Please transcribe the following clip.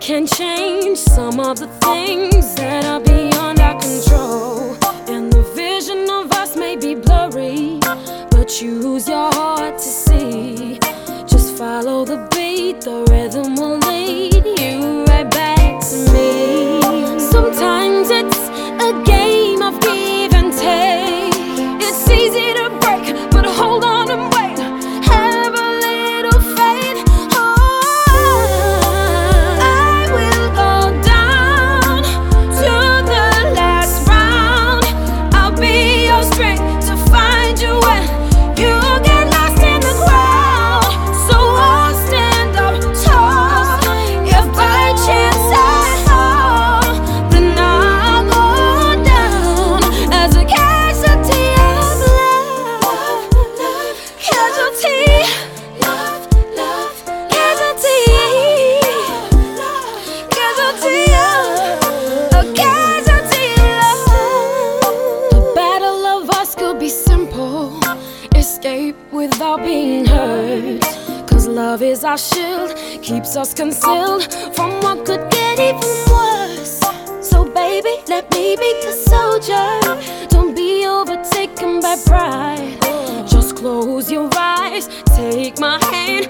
can change some of the things that are beyond our control. And the vision of us may be blurry, but use your heart to see. Just follow the beat, the rhythm will Escape without being hurt. Cause love is our shield, keeps us concealed from what could get even worse. So, baby, let me be the soldier. Don't be overtaken by pride. Just close your eyes, take my hand,